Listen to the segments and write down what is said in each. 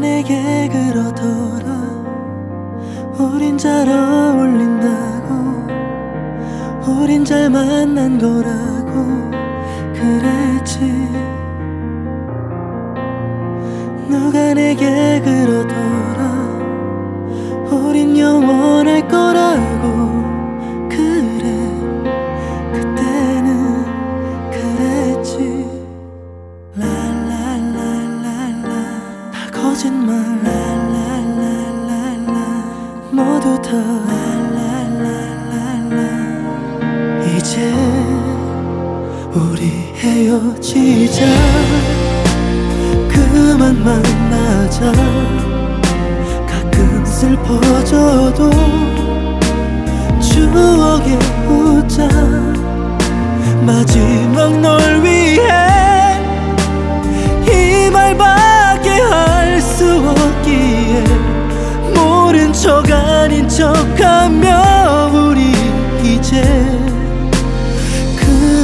내게 그러더라? 우린 잘 어울린다고. 우린 잘 만난 거라고. 그랬지. 누가 내게 그러더라? 우린 영원 모두 다 라라라라라 이제 우리 헤어지자. 그만 만나자. 가끔 슬퍼져도 추억에 웃자. 마지막 널 위해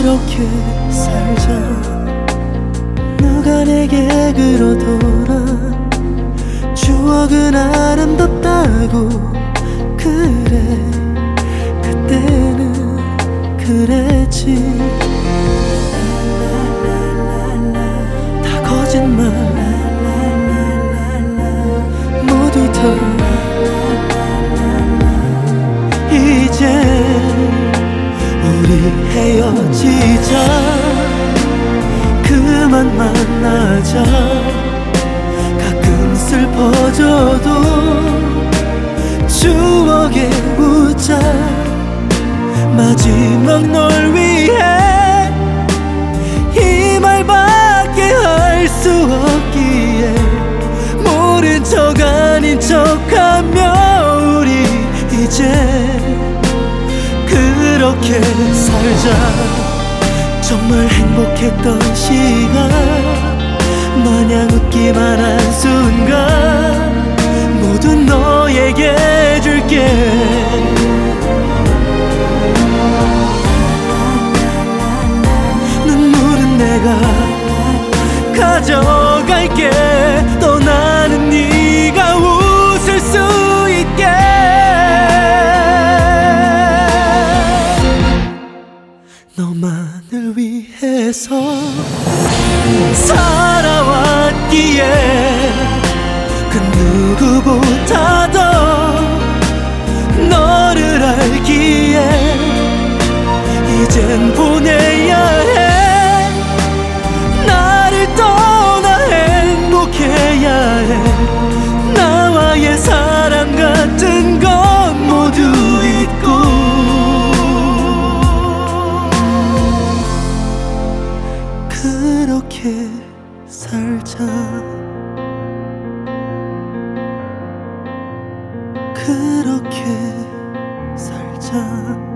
그렇게 살자. 누가 내게 그러더라. 추억은 아름답다고. 그래 그때는 그랬지. 다 거짓말. 모두 다 이제 우리 헤어지자 그만 만나자. 가끔 슬퍼져도 추억에 웃자. 마지막 널 위해 이 말밖에 할 수 없기에 모른 척 아닌 척하며 우리 이제 그렇게 살자 정말 행복했던 시간. 마냥 웃기만 한 순간 모두 너에게 줄게. 눈물은 내가 가져갈게 살아왔기에 그 누구보다 그렇게 살자. 그렇게 살자